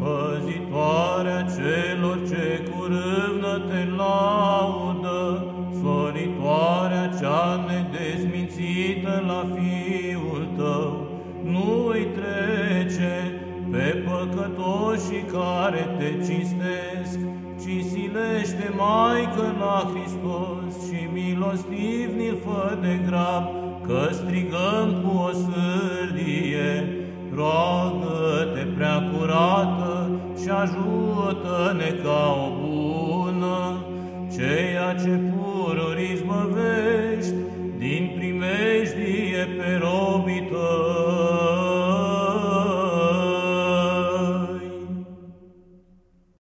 păzitoarea celor ce cu râvnă te laudă, sfăritoarea cea nedesmințită la Fiul tău, nu-i trece pe păcătoșii care te cinstesc, ci silește Maică la Hristos și milostiv fă de grab, că strigăm cu o sârdie, roagă-te prea curată și ajută-ne ca o bună, ceea ce pururi izbăvești din primejdie pe robii.